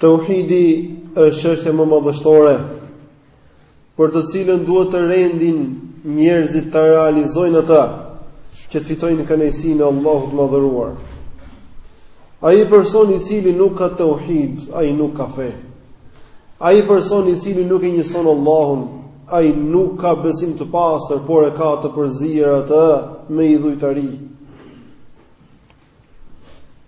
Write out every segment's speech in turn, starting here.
Tauhidi është çështja më madhështore për të cilën duhet të rendin njerëzit ta realizojnë atë që të fitojnë kënaqësinë e Allahut të Madhëruar. Ai person i cili nuk ka tauhid, ai nuk ka fe. Ai person i cili nuk e njëson Allahun, ai nuk ka besim të pastër, por e ka të përzier atë me idhujtari.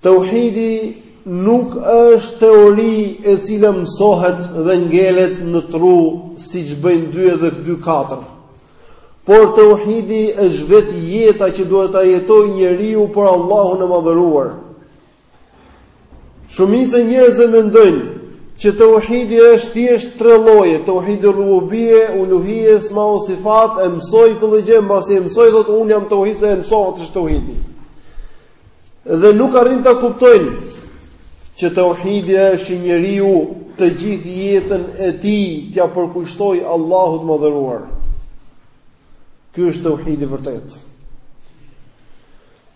Tauhidi nuk është teori e cila mësohet dhe ngelet në tru siç bëjnë dy edhe dy katër. Por tauhidi është vetë jeta që duhet ta jetojë njeriu për Allahun e madhëruar. Shumica e njerëzve mendojnë që tauhidi është thjesht tre lloje, tauhidi rububie, uluhie, esma u sifat, e mësoj të dhe gjë, mbasi e mësoj thot un jam tauhid se e mësova ç'është tauhidi. Dhe nuk arrin ta kuptojnë që tauhidi është që njeriu të gjithë jetën e tij t'ia përkushtojë Allahut të madhëruar. Ky është tauhidi i vërtetë.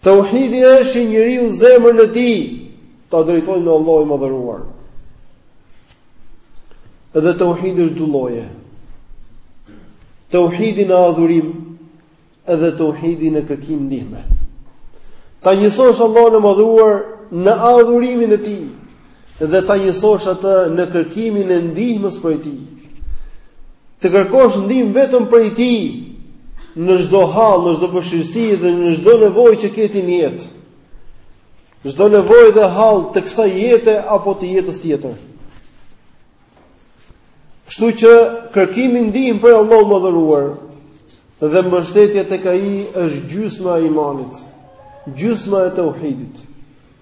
Tauhidi është që njeriu zemrën e tij ta drejtojë nga Allahu i madhëruar. Edhe tauhidi është dy lloje. Tauhidi në adhurim edhe tauhidi në kërkim ndihme. Ta njësosh Allahun e madhëruar në adhurimin e tij. dhe ta njësosh atë në kërkimin e ndihmës prej tij. Të kërkosh ndihmë vetëm prej tij në çdo hall, në çdo vështirësi dhe në çdo nevojë që ke ti në jetë. Çdo nevojë dhe hall të kësaj jete apo të jetës tjetër. Kështu që kërkimi ndihmë prej Allahut të madhëruar dhe mbështetja tek ai është gjysma e imanit, gjysma e tauhidit.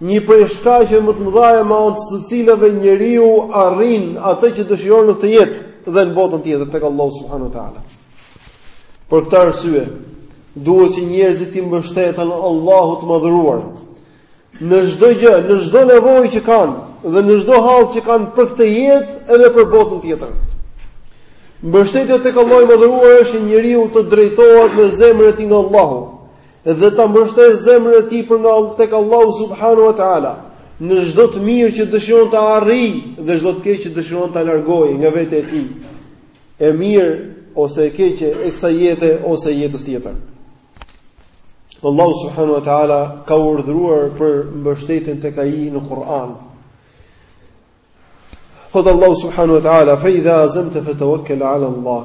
Një prej shkaqeve më të mëdha e me anë të së cilave njeriu arrin atë që dëshiron në këtë jetë dhe në botën tjetër tek Allahu subhanahu wa taala. Për këtë arsye, duhet që njerëzit t'i mbështeten Allahut të madhëruar. Në çdo gjë, në çdo nevojë që kanë dhe në çdo hall që kanë për këtë jetë edhe për botën tjetër. Mbështetja tek Allahu i madhëruar është që njeriu të drejtohet me zemrën e tij nga Allahu. dhe ta mbështesë zemrën e tij për tek Allahu subhanahu wa taala në çdo të mirë që dëshiron ta arrijë dhe çdo të keq që dëshiron ta largojë nga vetja e tij. E mirë ose e keqe e kësaj jete ose jetës tjetër. Allahu subhanahu wa taala ka urdhëruar për mbështetjen tek ai në Kur'an. Thotë Allahu subhanahu wa taala fa idha azamta fatawakkal ala Allah.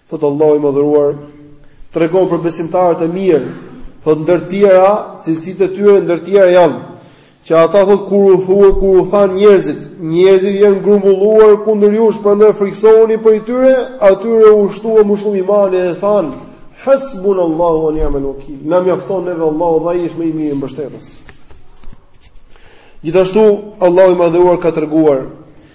Thotë Allahu i Madhëruar, tregon për besimtarët e mirë, thotë ndër tjera, cilësitë e tyre ndër tjera janë që ata thotë kur u thua kur u than njerëzit, njerëzit janë grumbulluar kundër jush, prandaj friksohuni prej tyre, atyre u shtua më shumë imani dhe than hasbunallahu wa ni'mal wakeel. Na mjafton neve Allahu dhe ai është më i miri mbështetës. Gjithashtu Allahu i madhëruar ka treguar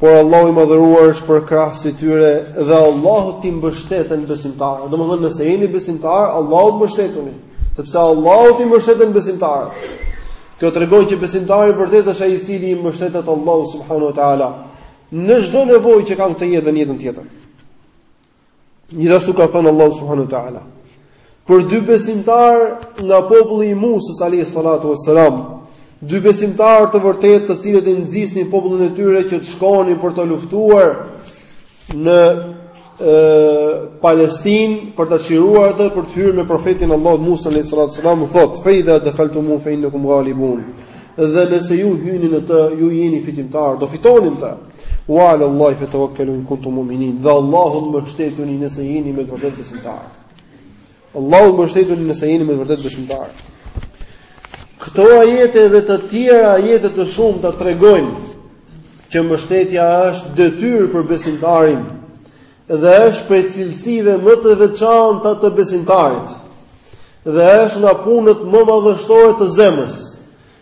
Por Allahu i madhëruar është përkrahës i tyre dhe Allahut t'i mbështeten besimtarët. Domethënë nëse jeni besimtarë, Allahut mbështetuni, sepse Allahut t'i mbështeten besimtarët. Kjo tregon që besimtari i vërtetë është ai i cili i mbështetet Allahut subhanahu wa ta'ala. Në çdo nevojë që ka në këtë jetë dhe në jetën tjetër. Gjithashtu ka thënë Allahu subhanahu wa taala për dy besimtarë nga populli i Musës alayhi salatu wassalam, dy besimtarë të vërtetë të cilët e nxisnin popullin e tyre që të shkonin për të luftuar në Palestinë për ta çliruar atë për të hyrë me profetin e Allahut Musa alayhi salatu wassalam thotë fa idha dakhaltumuhu fa innakum ghalibun dhe nëse ju hyni në të ju jeni fitimtarë do fitoni mbi ta Wa ala Allahi fatawakkalu in kuntum mu'minin. Dhe Allahut mbështetuni nëse jeni me vërtet besimtarë. Allahut mbështetuni nëse jeni me vërtet besimtarë. Këto ajete dhe të tjera ajete të shumta tregojnë që mbështetja është detyrë për besimtarin dhe është prej cilësive më të veçanta të besimtarit dhe është nga punët më madhështore të zemrës.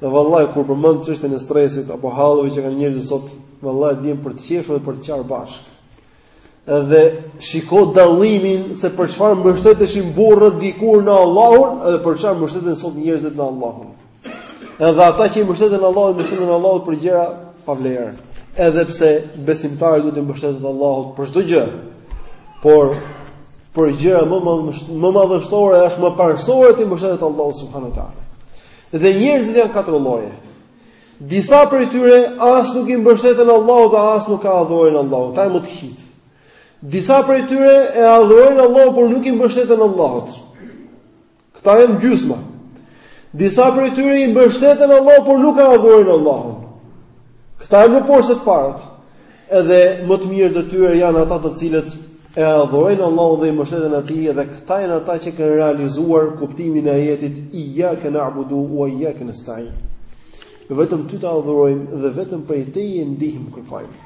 Dhe vallaj kur përmend çështjen e stresit apo halleve që kanë njerëzit sot, vallaj të vjen për të qeshur dhe për të qarë bashkë. Dhe shiko dallimin se për çfarë mbështeteshin burrat dikur në Allahun dhe për çfarë mbështeten sot njerëzit në Allahun. Edhe ata që i mbështeten Allahut, i mbështeten Allahut për gjëra pa vlerë. Edhe pse besimtari duhet t'i mbështetet Allahut për çdo gjë. Por për gjëra më më më madhështore është më parësore t'i mbështetet Allahut subhanahu wa taala. Dhe njerëzit janë katër lloje. Disa prej tyre as nuk i mbështeten Allahut dhe as nuk e adhurojnë Allahun, këta janë më të këqijtë. Disa prej tyre e adhurojnë Allahun por nuk i mbështeten Allahut. Këta janë gjysma. Disa prej tyre i mbështeten Allahut por nuk e adhurojnë Allahun. Këta janë më poshtë se të parët. Edhe më të mirët e tyre janë ata të cilët e adhurojnë Allahun dhe i mbështeten atij dhe këta janë ata që kanë realizuar kuptimin e ajetit iyyaka na'budu wa iyyaka nasta'in. Vetëm ty të adhurojmë dhe vetëm prej teje ndihmë kërkojmë.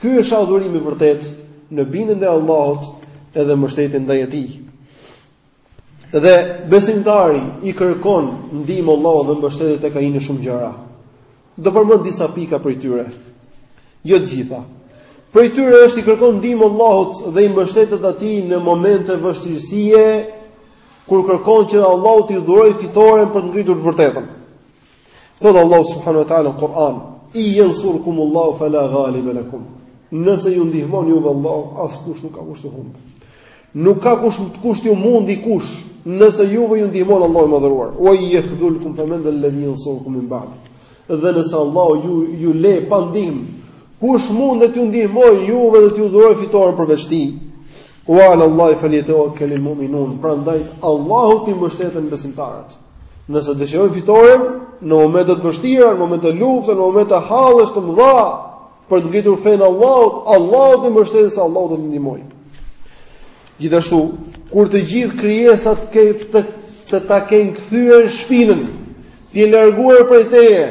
Ky është adhurimi i vërtetë në bindjen e Allahut edhe mbështetjen ndaj tij. Dhe besimtari i kërkon ndihmë Allahut dhe mbështetet tek ai në shumë gjëra. Do përmend disa pika prej tyre. Jo të gjitha. Prej tyre është i kërkon ndihmë Allahut dhe i mbështetet atij në momente vështirësie kur kërkon që Allahu t'i dhurojë fitoren për të ngritur të vërtetën. Thot Allahu subhanahu wa taala në Kur'an, "In yansurkum Allahu fala ghaliba lakum." Nëse ju ndihmon juve Allahu, askush nuk ka kush të humb. Nuk ka kush të kush t'ju mundi kush, nëse juve ju ndihmon Allahu i madhëruar. Wa yakhdhulkum faman dhal ladhi yansurkum min ba'd. Dhe nëse Allahu ju ju le pa ndihmë, kush mund t'ju ndihmojë juve dhe t'ju dhurojë fitoren përveç tij? Wa ala Allahi falyatawakkal al-mu'minun. Prandaj Allahut t'i mbështeten besimtarët. Nëse dëshirojnë fitoren, në momente të vështira, në momente lufte, në momente hallesh të mëdha, për të ngritur fenë e Allahut, Allahut t'i mbështeten se Allahu do të ndihmojë. Gjithashtu, kur të gjithë krijesat ke të të ta kenë kthyer shpinën, të jenë larguar prej teje,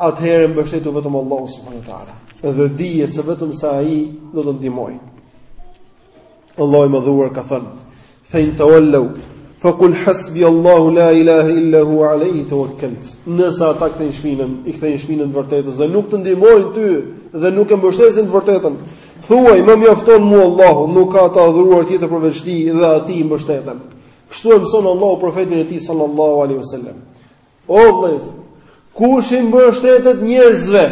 atëherë mbështetju vetëm Allahut subhanahu wa taala. Dhe dije se vetëm sa ai do të ndihmojë. Allahu i Madhëruar ka thënë: "Fa in tawallu fa qul hasbi Allahu la ilaha illa hu alayhi tawakkalt." Nëse ata kthejnë shpinën, i kthejnë shpinën të vërtetës dhe nuk të ndihmojnë ty dhe nuk e mbështesin të vërtetën, thuaj: "Më mjafton mua Allahu, nuk ka të adhuruar tjetër përveç tij dhe atij i mbështetem." Kështu e mëson Allahu profetin e tij sallallahu alaihi wasallam. O vëllezër, kush i mbështetet njerëzve,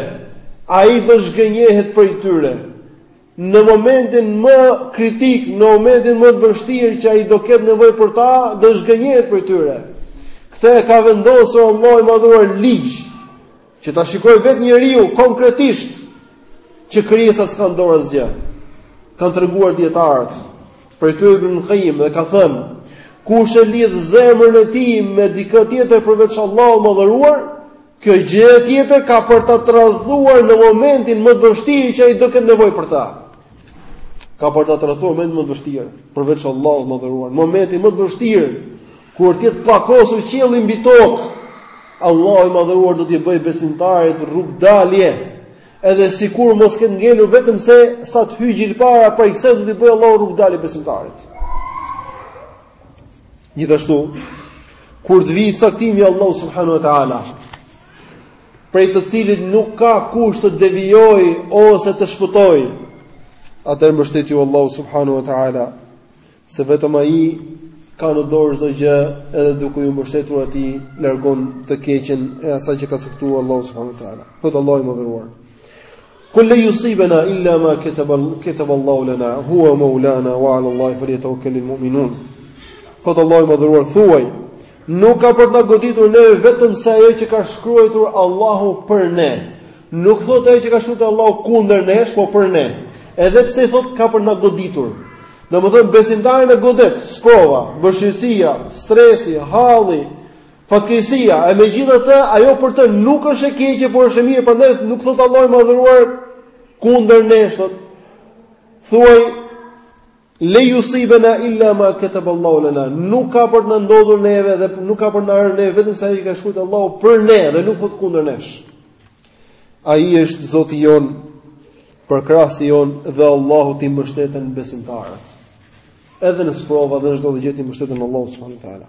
ai do zhgënjehet prej tyre. në momentin më kritik, në momentin më të vështirë që ai do ketë nevojë për ta, do zhgënjehet prej tyre. Këtë e ka vendosur Allahu i Madhëruar ligj që ta shikojë vetë njeriu konkretisht që krijesa s'ka në dorë asgjë. Kan treguar dijetarët prej tyre Ibn al-Qayyim dhe ka thënë kush e lidh zemrën e tij me dikë tjetër përveç Allahut të Madhëruar, Kjo gjë tjetër ka për ta tradhtuar në momentin më të vështirë që ai do ketë nevojë për ta. Ka për ta tradhtuar në momentin më të vështirë, përveç Allahut të madhëruar, në momentin më të vështirë kur të jetë pllakosur qielli mbi tokë, Allahu i madhëruar do t'i bëj besimtarit rrugëdalje. Edhe sikur mos ketë ngelur vetëm se sa të hyjë gjilpëra prej kësaj do t'i bëj Allahu rrugëdalje besimtarit. Gjithashtu, kur të vijë caktimi i Allahut subhanahu wa taala, prej të cilit nuk ka kush të devijojë ose të shpëtojë, atëherë mbështetju Allahut subhanahu wa taala, se vetëm ai ka në dorë çdo gjë, edhe duke ju mbështetur atij largon të keqen e asaj që ka caktuar Allahu subhanahu wa taala. Thot Allahu i madhëruar. Kul la yusibana illa ma kataba kataba Allahu lana huwa maulana wa ala Allahi falyatawakkalul mu'minun. Thot Allahu i madhëruar thuaj, nuk ka për të na goditur ne vetëm se ajo që ka shkruar Allahu për ne. Nuk thot ajo që ka shkruar Allahu kundër nesh, po për ne. Edhe pse thot ka për na goditur. Domethënë besimtarin e godet sprova, vështirësia, stresi, halli, Fatkeqësia, e megjithatë, ajo për të nuk është e keqe, por është e mirë, prandaj nuk thotë Allahu i madhëruar kundër nesh. Thuaj Le yusibana illa ma kataba Allahu lana. Nuk ka për të na ndodhur neve dhe nuk ka për të na rënë ne vetëm se ajo ka shkruar Allahu për ne dhe nuk thot kundër nesh. Ai është Zoti jon, përkrahësi jon dhe Allahut t'i mbështeten besimtarët. Edhe në sprova dhe në çdo gjë t'i mbështeten Allahut subhanahu wa taala.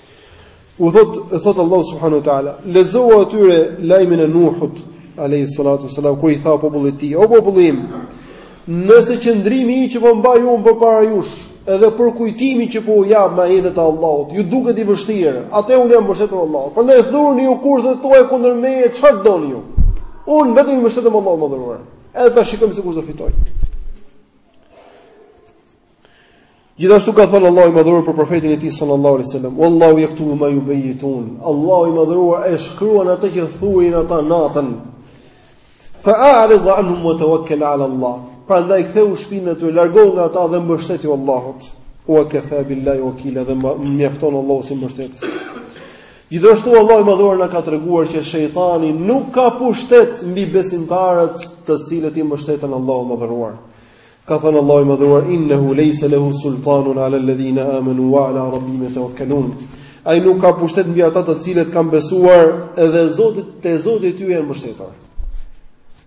U thot, e thot Allahu subhanahu wa taala, lexoja atyre lajmin e Nuhut alayhi salatu wasalam kur i tha popullit tij, o populli im, nëse qëndrimi i që po mbaj unë përpara jush, edhe përkujtimi që po u jap me ajetet e Allahut, ju duket i vështirë. Atëherë unë i jam mbështetur Allahut. Prandaj thurni ju kurthet tuaja kundër meje, çfarë doni ju? Unë vetëm i mbështetem Allahut të madhëruar. Edhe ta shikojmë se kush do fitojë. Gjithashtu ka thënë Allahu i madhëruar për profetin e tij sallallahu alaihi wasallam, "Wallahu yaktubu ma yubayitun." Allahu i madhëruar e shkruan atë që thurin ata natën. Fa a'rid anhum wa tawakkal 'ala Allah. Prandaj ktheju shpinën atyre, largohu nga ata dhe mbështetju Allahut. Wa kafa billahi wakila, dhe mjafton Allahu si mbështetës. Gjithashtu Allahu i madhëruar na ka treguar që shejtani nuk ka pushtet mbi besimtarët të cilët i mbështeten Allahut të madhëruar. Ka thënë Allahu i Madhëruar innehu leysa lehu sultanun ala alladhina amanu wa ala rabbihim yatawakkalun. Ai nuk ka pushtet mbi ata të cilët kanë besuar edhe Zotit tek Zoti i tyre janë mbështetur.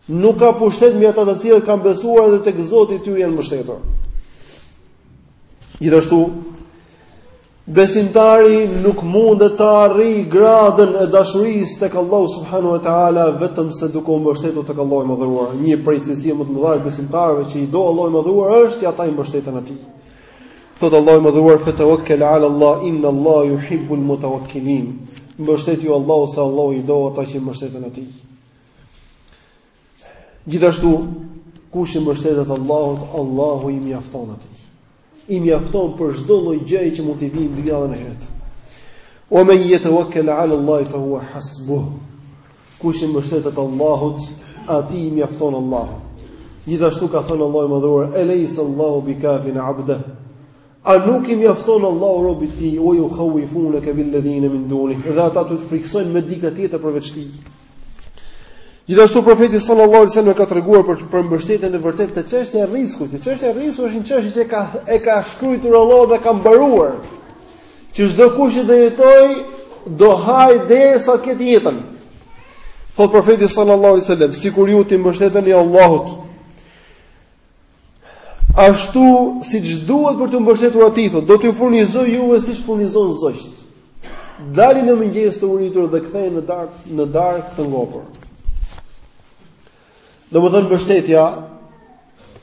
Nuk ka pushtet mbi ata të cilët kanë besuar edhe tek Zoti i tyre janë mbështetur. Gjithashtu Besimtari nuk mundet të arrijë gradën e dashurisë tek Allahu subhanahu wa taala vetëm se duke u mbështetur tek Allahu i Madhëruar. Një prej cilësive më të mëdha të besimtarëve që i do Allahu i Madhëruar është që ata i mbështeten atij. Thot Allahu i Madhëruar fe tawakkal ala Allah inna Allah yuhibbu al mutawakkilin. Mbështetju Allahut se Allahu i do ata që i mbështeten atij. Gjithashtu, kush i mbështetet Allahut, Allahu i mjafton atij. I mjafton për çdo lloj gjëje që mund t'i vijë në dynja e ahiret. Wa man yatawakkal ala Allahi fa huwa hasbuh Kush i mbështetet Allahut atij i mjafton Allah Gjithashtu ka thënë Allahu i madhëruar E lejse Allahu bi kafin abde A nuk i mjafton Allahu robit të tij Wa yukhawwifunaka billedhine min dunih Dhe ata të friksojnë me dikë tjetër përveç tij Gjithashtu profeti sallallahu alajhi wasallam ka treguar për për mbështetjen e vërtetë të çështjes së rriskut. Që çështja e rriskut është një çështje që ka e ka shkruar Allahu dhe ka mbaruar. Që çdokush që do jetoj do haj derisa të ketë jetën. Thot profeti sallallahu alajhi wasallam, sikur ju t'i mbështeteni Allahut, Ashtu siç duhet për t'u mbështetur atij, thotë, do t'ju furnizoj juve siç furnizon zogjt. Dalin në mëngjes të uritur dhe kthehen në darkë në darkë të ngopur. Domethënë mbështetja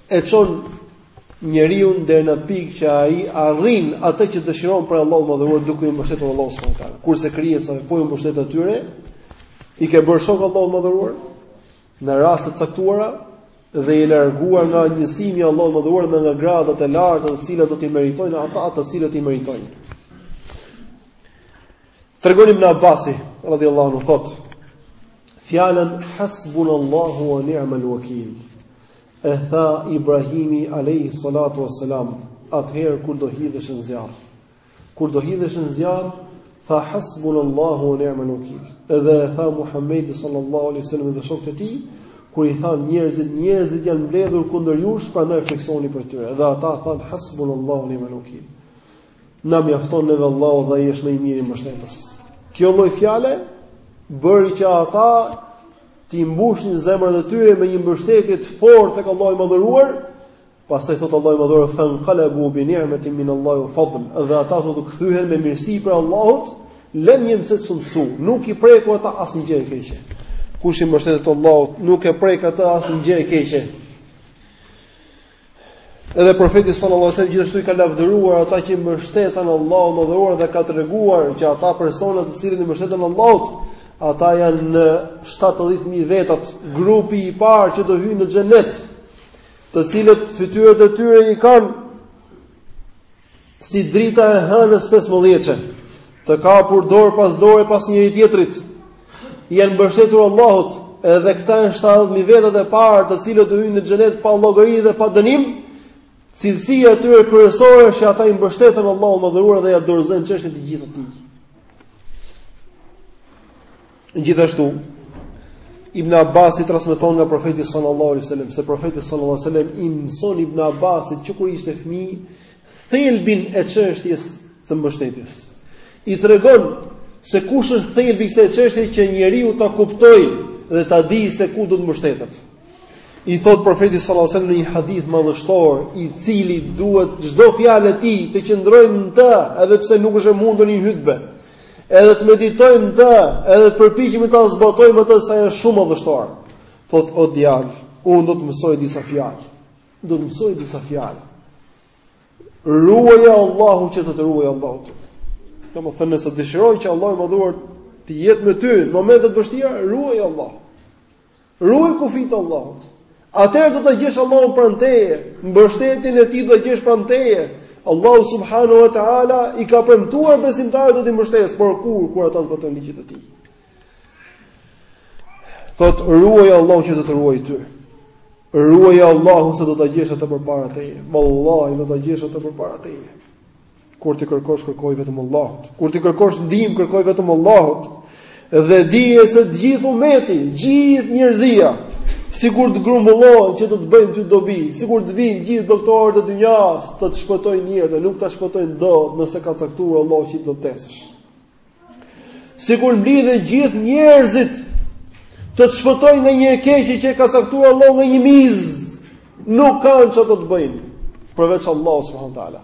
e çon njeriun deri në pikë që ai arrin atë që dëshiron prej Allahut të Madhëruar duke iu mbështetur Allahut subhanuhu teala. Kurse krijesat, po iu mbështete atyre, i ke bërë shok Allahut të Madhëruar, në raste të caktuara dhe je larguar nga njësimi i Allahut të Madhëruar dhe nga gradat e larta të cilat do t'i meritojnë ata të cilët i meritojnë. Tregon Ibn Abbasi radhiyallahu anhu thot: Fjalën hasbunallahu wa ni'mal wakeel. E tha Ibrahimi alayhi salatu wassalam, atëherë kur do hidhesh në zjarr. Kur do hidhesh në zjarr, tha hasbunallahu wa ni'mal wakeel. Edhe e tha Muhamedi sallallahu alaihi wasallam dhe shokët e tij, kur i than njerëzit, njerëzit janë mbledhur kundër jush, prandaj friksohuni prej tyre. Dhe ata than hasbunallahu wa ni'mal wakeel. Na mjafton neve Allahu dhe ai është më i miri mbështetës. Kjo lloj fjale bëri që ata t'i mbushin zemrat e tyre me një mbështetje të fortë tek Allahu i Madhëruar Pastaj thot Allahu i Madhëruar fanqalabu bi ni'matin min Allahi wa fadl. Dhe ata thot u kthyen me mirësi prej Allahut, lem jemses'hum su, nuk i preku ata asnjë gjë e keqe. Kush i mbështetet Allahut, nuk e prek ata asnjë gjë e keqe. Edhe profeti sallallahu alajhi wasallam gjithashtu i ka lavdëruar ata që i mbështeten Allahut të Madhëruar dhe ka treguar që ata persona të cilët i mbështeten Allahut, ata janë në 70000 vetat, grupi i parë që do hyjë në xhenet. të cilët fytyrat e tyre i kanë si drita e hënës 15-çe, të kapur dorë pas dore pas njëri tjetrit, janë mbështetur Allahut, edhe këta janë 70000 vetat e parë, të cilët do hyjnë në xhenet pa llogari dhe pa dënim. Cilësia e tyre kryesore është që ata i mbështeten Allahut të Madhëruar dhe ia dorëzojnë çështjen të gjithë atij. Gjithashtu, Ibn Abbasi transmeton nga profeti sallallahu alaihi wasallam se profeti sallallahu alaihi wasallam i mëson Ibn Abbasit që kur ishte fëmijë thelbin e çështjes së mbështetjes. I tregon se kush është thelbi i kësaj çështje që njeriu ta kuptojë dhe ta dijë se ku do të mbështetet. I thot profeti sallallahu alajhi wasallam në një hadith madhështor, i cili duhet çdo fjalë e tij të qëndrojmë në të, edhe pse nuk është e mundur në hutbë. Edhe të meditojmë të, edhe të përpiqemi ta zbatojmë atë se është shumë e vështirë. Thot o djalë, unë do të mësoj disa fjalë. Do të mësoj disa fjalë. Ruaje Allahun që të të ruajë Allahu ty. Domethënë nëse dëshiron që Allahu i madhëruar të jetë me ty në momentet e vështira, ruaje Allahun. Ruaj kufijtë e Allahut. Atëherë do ta gjesh Allahun pranë teje, mbështetjen e Tij do ta gjesh pranë teje. Allahu subhanahu wa taala i ka premtuar besimtarët do t'i mbështesë, por kur kur ata zbatojnë ligjet e Tij. Thot ruaje Allahun që do të ruajë ty. Ruaje Allahun se do ta gjesh atë përpara teje. Vallahi do ta gjesh atë përpara teje. Kur të kërkosh kërkoji vetëm Allahut. Kur të kërkosh ndihmë kërkoji vetëm Allahut. Dhe dije se gjithë umeti, gjithë njerëzia, sikur të grumbullohen që të të bëjnë ty dobi, sikur të vinë gjithë doktorët e dynjas të të shpëtojnë jetën, nuk ta shpëtojnë dot nëse ka caktuar Allahu që do të vdesësh. Sikur mblidhen gjithë njerëzit të të shpëtojnë nga një e keqe që e ka caktuar Allahu nga një mizë, nuk kanë çfarë do të bëjnë përveç Allahu subhanahu wa taala.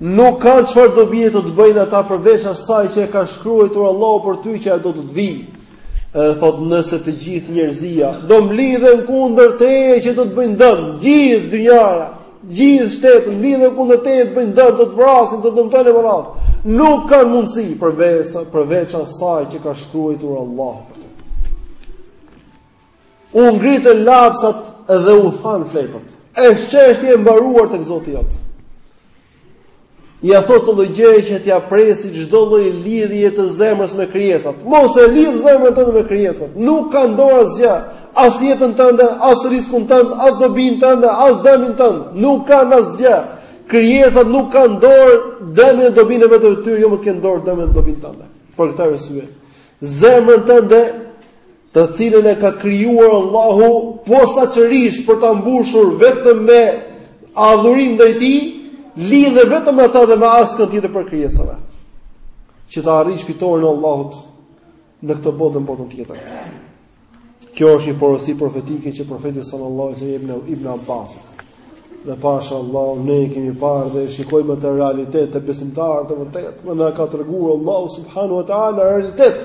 Nuk kanë çfarë dobie të të bëjnë ata përveç asaj që e ka shkruar Allahu për ty që do të të vijë. E thot nëse të gjithë njerëzia do mblidhen kundër teje që do të bëjnë dëm, gjithë dynjaja Gjithë shtetet mblidhen kundër teje të bëjnë dëm, do të vrasin, do të dëmtojnë e me radhë. Nuk kanë mundësi përveç, përveç asaj që ka shkruajtur Allahu për ty. U ngritën lapsat dhe u thanë fletët. Është çështje e mbaruar tek Zoti jot. Ia thotë këtë gjë që t'ia presë çdo lloj lidhje të zemrës me krijesat. Mos e lidh zemrën tënde me krijesat. Nuk kanë në dorë asgjë, as jetën tënde, as riskun tënd, as dobinë tënde, as dëmin tënd. Nuk kanë asgjë. Krijesat nuk kanë në dorë dëmin e dobinë e vetes së tyre, jo më të kenë në dorë dëmin e dobinë tënde. Për këtë arsye, zemrën tënde të cilën e ka krijuar Allahu posaçërisht për ta mbushur vetëm me adhurim ndaj tij, lidhe vetëm me atë dhe me askënd tjetër prej krijesave. Që ta arrish fitoren e Allahut në këtë botë dhe në botën tjetër. Kjo është një porosi profetike që profeti sallallahu alaihi wasallam ia la Ibn Abbasit. Dhe pasha Allahun ne e kemi parë dhe e shikojmë atë realitet te besimtarët e vërtetë. Ne na ka treguar Allahu subhanahu wa taala realitet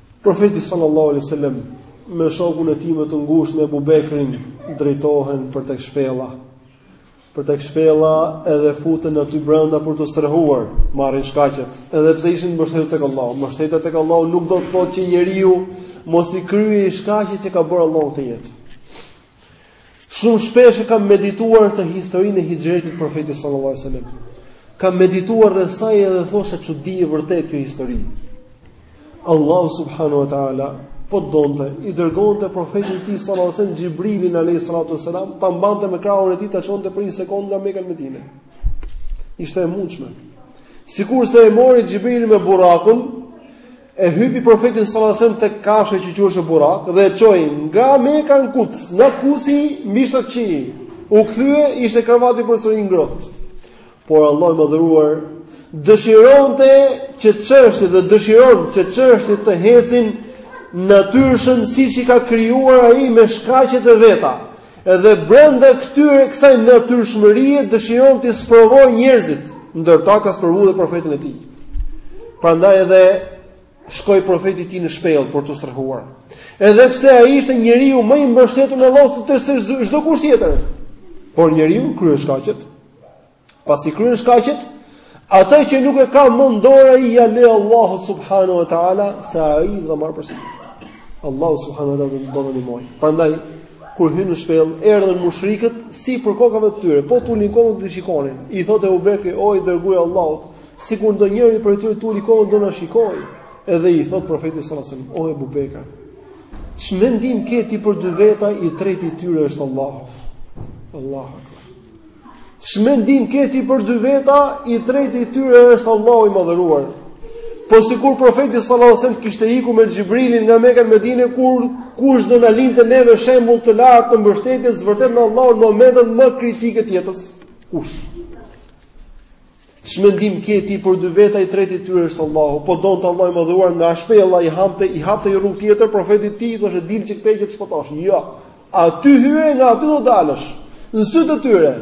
Profeti sallallahu alaihi wasallam me shokun e tij më të ngushtë me Abu Bekrin drejtohen për tek shpella. Për tek shpella edhe futen aty brenda për t'u strehuar, marrin shkaqet. Edhe pse ishin mbështetur tek Allahu, mbështetja tek Allahu nuk do të thotë që njeriu mos t'i kryejë shkaqet që ka bërë Allahu të jetë. Shumë shpesh e kam medituar historinë e hixhretit të profetit sallallahu alajhi wasallam. Kam medituar rreth saj dhe thosha çudi e vërtet kjo histori. Allahu subhanahu wa taala po donte i dërgonte profetit të tij sallallahu alajhi wasallam Xhibrilin alayhi salatu wasalam ta mbante me krahun e tij ta çonte për një sekondë nga Meka në Medine. Ishte e mundshme. Sikurse e mori Xhibrili me burrakun, E hypi profetin sallallahu alajhi wasallam tek kafsha që quhej Burrak dhe e çoi nga Meka në Kuds, nga Kudsi mbi shtatë qiej. U kthye, ishte kravati përsëri i ngrohtë. Por Allahu i madhëruar dëshironte që çështjet dhe dëshiron që çështjet të ecin natyrshëm siç i ka krijuar ai me shkaqet e veta. Edhe brenda këtyre kësaj natyrshmërie dëshiron t'i sprovojë njerëzit, ndër ta ka sprovu dhe profetin e tij. Prandaj edhe shkoi profeti i tij në shpellë për t'u strehuar. Edhe pse ai ishte njeriu më i mbështetur në Allahun se çdokush tjetër. Por njeriu kryen shkaqet. Pasi kryen shkaqet, atë që nuk e ka më në dorë ia lë Allahut subhanahu wa taala se ai do e marrë përsipër. Allahu subhanahu wa taala do të ndihmojë. Prandaj kur hynë në shpellë, erdhën mushrikët sipër kokave të tyre, po t'ulnin kokën i shikonin. I thotë Ebu Bekri, "O i dërguar i Allahut, sikur ndonjëri prej tyre t'uli kokën do na shikojë." Edhe i thotë profeti sallallahu alajhi wasallam, "O Ebu Bekër, ç'mendim ke ti për dy veta, i treti i tyre është Allahu." Allahu Ç'mendim ke ti për dy veta, i treti i tyre është Allahu i madhëruar. Po sikur profeti sallallahu alajhi wasallam kishte ikur me Xhibrilin nga Meka në Medine kur kush do na linte neve shembull të lartë të mbështetjes së vërtetë në Allahun në momentet më kritike të jetës? Kush? Ç'mendim ke ti për dy veta i treti i tyre është Allahu, po donte Allahu i madhëruar nga shpella i hapte i hapte një rrugë tjetër profetit, t'i thoshte dil që këtej që të shpëtosh. Jo. Aty hyre nga aty do dalësh. Në sy të tyre.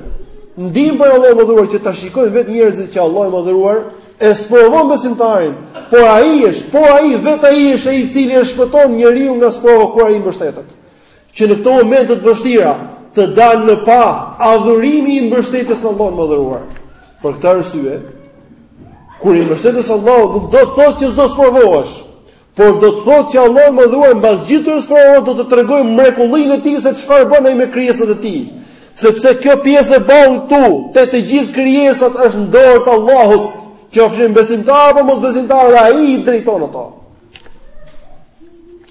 Ndihmë prej Allahut të madhëruar që ta shikojnë vetë njerëzit që Allahu i madhëruar e sprovon besimtarin, por ai është, por ai vetë ai është ai i cili e shpëton njeriun nga sprova kur ai mbështetet. që në këto momente të vështira të dalë në pah adhurimi i mbështetjes në Allahun e Madhëruar. Për këtë arsye, kur i mbështetesh Allahut, nuk do të thotë që s'do të sprovohesh, por do të thotë që Allahu i madhëruar mbas gjithë atyre sprovave do të tregojë mrekullinë e tij se çfarë bën ai me krijesat e tij. Sepse kjo pjesë e ballit këtu, te të gjithë krijesat është në dorë të Allahut. Qofshin besimtarë apo mosbesimtarë, ai i drejton ato.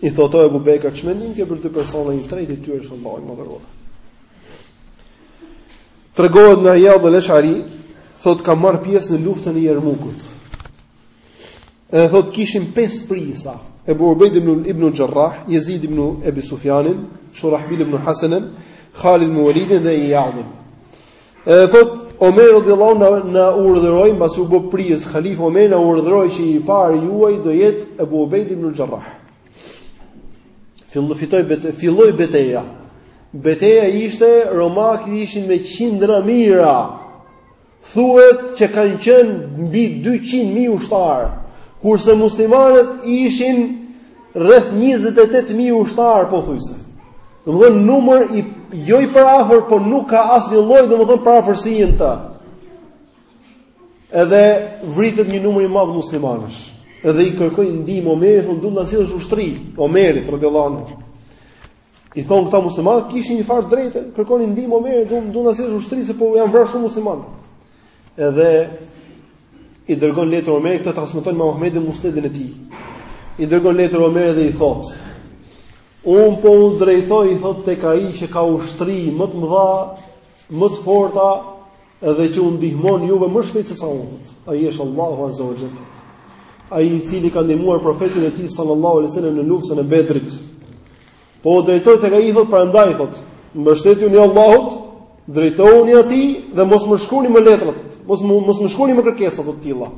I thotë Abu Bekr, ç'mendim ke për dy persona i tretë i tyre është Allahu i madhëruar. Tregohet nga Ijad el Eshari, thotë kam marr pjesë në luftën e Jermukut. Edhe thotë kishim pesë prijsa, Ebu Ubejd ibn el Jarrah, Yazid ibn Abi Sufjanin, Shurahbil ibn Hasanin, Khalid ibn Walidin dhe Ijadin. E thot Omer radiallahu anhu, na urdhëroi, mbasi u bë prijës, Khalifë Omer na urdhëroi që i pari juaj do jetë Ebu Ubejd ibn el Gjarrah. Filloi, fitoi, bete, filloi beteja. Beteja ishte, romakët ishin me qindra mijëra. Thuhet që kanë qenë mbi 200.000 ushtarë, kurse muslimanët ishin Rreth njëzet e tetë mijë ushtarë pothuajse. Domthon numër i jo i përafërt, por nuk ka asnjë lloj domthon përafërsie në të. Edhe vritet një numër i madh muslimanësh. Edhe i kërkojnë ndihmë Omerit, thonë duam të na sjellësh ushtri Omerit radhiyallahu anhu. I thon këta muslimanë kishin një farë drejtë, kërkonin ndihmë Omerit, duam të na sjellësh ushtri se po janë vrarë shumë muslimanë. Edhe i dërgon letër Omeri, këtë transmeton imam Ahmedi në Musnedin e tij. I dërgon letër Omeri dhe i thot: Un po u drejtoj i thot tek ai që ka ushtri më të mëdha më të forta dhe që u ndihmon juve më shpejt se sa unë. Ai është Allahu Azza wa Jalla. Ai i cili ka ndihmuar profetin e tij sallallahu alaihi wasallam në luftën e Bedrit. Po u drejtoj tek ai thot prandaj thot, mbështetuni Allahut, drejtohuni atij dhe mos më shkruani më letra, mos më mos më shkruani më kërkesa të tilla.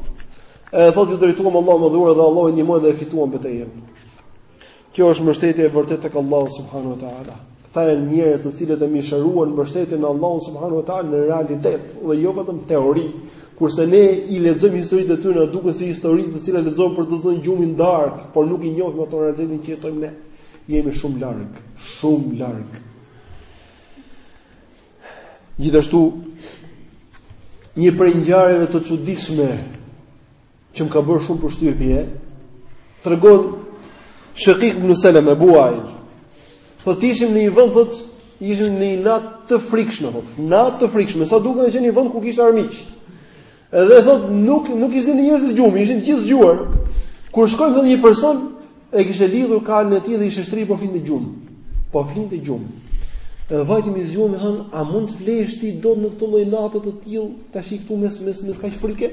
E thot iu drejtuam Allahut madhëruar dhe Allahu i ndihmoi dhe e fituam betejën. Kjo është mbështetje e vërtetë tek Allahu subhanahu wa taala. Këta janë njerëz të cilët e mishëruan mbështetjen e Allahut subhanahu wa taala në realitet dhe jo vetëm teori. Kurse ne i lexojmë historitë e tyre, na duken si histori të cilat lexojmë për të zënë gjumi në darkë, por nuk i njohim ato në realitetin që jetojmë ne. Jemi shumë larg, shumë larg. Gjithashtu një prej ngjarjeve të çuditshme që më ka bërë shumë përshtypje, tregon Shekik ibn Seleme Ebu Uail. Thot ishim në një vend thot, ishim në një nat të frikshme, thot. Nat të frikshme, sa duket kanë qenë në një vend ku kishte armiq. Edhe thot nuk nuk ishin njerëzit në gjumë, ishin të gjithë zgjuar. Kur shkojmë thot një person e kishte lidhur kalën e tij dhe ishte shtrirë po flinte gjum. Po flinte gjum. Edhe vajtëm e zgjuam i thom, a mund të flesh ti dot në këtë lloj nate të tillë, tashi këtu mes mes mes kaq frike?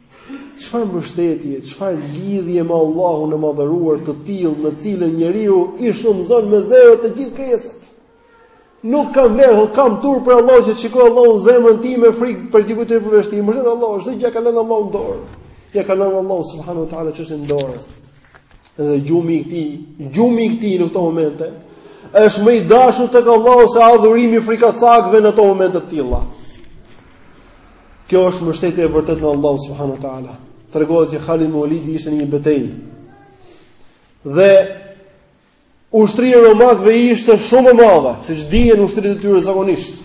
Çfarë mbështetje, çfarë lidhje me Allahun e madhëruar të tillë, me cilën njeriu i shumëzon me zero të gjithë krijesat. Nuk ka vlerë, kam turp prej Allahut që të shikojë Allahu në zemrën time frikë prej dikujt përveç tij. Mbështet Allahu, çdo gjë ia ka lënë Allahut në dorë. Ia ka lënë Allahut subhanahu wa taala çështjen në dorë. Edhe gjumi i këtij, gjumi i këtij në këto momente është më i dashur tek Allahu se adhurimi i frikacakëve në këto momente të tilla. Kjo është mbështetje e vërtetë në Allahu subhanahu wa taala. Tregohet që Khalid ibn Walidi ishte në një betejë. Dhe ushtria e romakëve ishte shumë e madhe, siç dihen ushtritë e tyre zakonisht.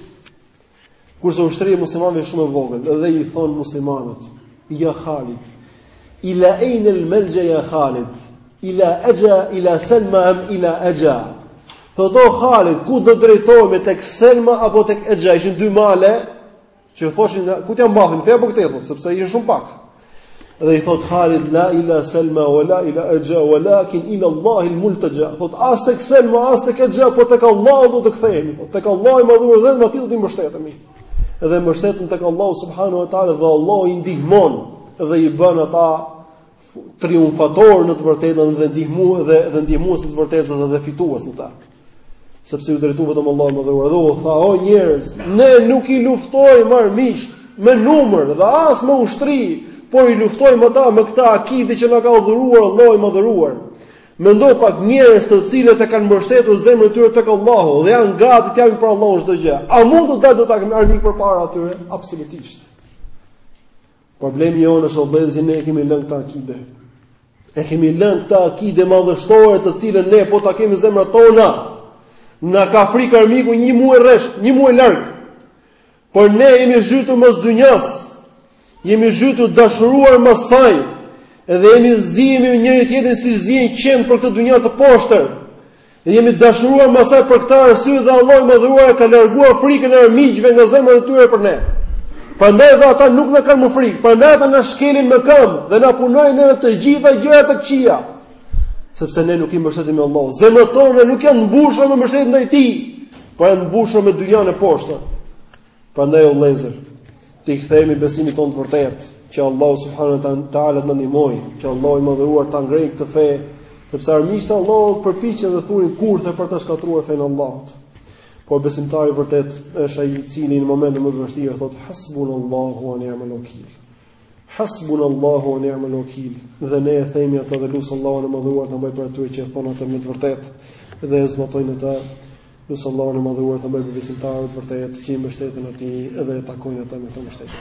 Kurse ushtria e muslimanëve ishte shumë e vogël dhe i thon muslimanët: "Ya Khalid, ila ayn al-malja ya Khalid? Ila Aja, ila Salma am ila aja?" Thotë o Khalid, ku do drejtohemi tek Salma apo tek Aja? Ishin dy male që thoshin ku t'ja mbathim, andej apo këtej, sepse ishin shumë pak. Dhe i thot Khalid la ila selma wala ila aja walakin ila allah al multaja. Thot as tek selma as tek aja po tek allahu do të kthehemi. Tek allahu i madhëruar dhe aty do të mbështetemi. Dhe mbështeten tek allahu subhanahu wa taala dhe allahu i ndihmon dhe i bën ata triumfator në të vërtetën dhe ndihmues dhe dhe ndihmues të së vërtetës dhe fitues në ta. sepse iu drejtu vetëm Allahut të madhëruar dhe u tha o njerëz ne nuk i luftojmë armiqt me numër dhe as me ushtri por i luftojmë ata me këtë akide që na ka dhuruar Allahu i madhëruar mendo pak njerëz të cilët e kanë mbështetur zemrën e tyre tek Allahu dhe janë gati të japin për Allahun çdo gjë a mund të dalë dot armik përpara atyre absolutisht Problemi jonë është o vëllezër ne e kemi lënë këtë akide. E kemi lënë këtë akide madhështore të cilën ne po ta kemi në zemrat tona. Na ka frikë armiku një muaj rresht, një muaj larg. Por ne jemi zhytur mas dynjas. Jemi zhytur dashuruar mas saj. Edhe jemi zihemi njëri-tjetrin siç zihen qentë për këtë dynja të poshtër. Ne jemi dashuruar mas saj për këtë arsye dhe Allahu i madhëruar e ka larguar frikën e armiqve nga zemrat e tyre për ne. Prandaj dhe ata nuk na kanë më frikë, prandaj ata na shkelin me këmbë dhe na punojnë edhe të gjitha gjërat e këqija. Sepse ne nuk i mbështetemi më Allahut. Zemrat tona nuk janë mbushur me mbështetje ndaj Tij, por janë mbushur me dynjan e poshtër. Prandaj o vëllezër, T'i kthehemi besimit tonë të vërtetë, që Allahu subhanahu wa taala të na ndihmojë, që Allahu i madhëruar ta ngrejë këtë fe, sepse armiqtë e Allahut përpiqen dhe thurin kurthe për ta shkatruar fenë e Allahut. Por besimtari i vërtetë është ai i cili në momentin më të vështirë thotë hasbunallahu wa ni'mal wakeel. Hasbunallahu wa ni'mal wakeel. Dhe ne e themi atë dhe lus Allahun e madhëruar të na bëjë prej atyre që e thonë atë me të vërtetë dhe e zbatojnë atë Lus Allahun e Madhëruar të na bëjë prej besimtarëve të vërtetë që i mbështeten atij dhe e takojnë atë me këtë mbështetje.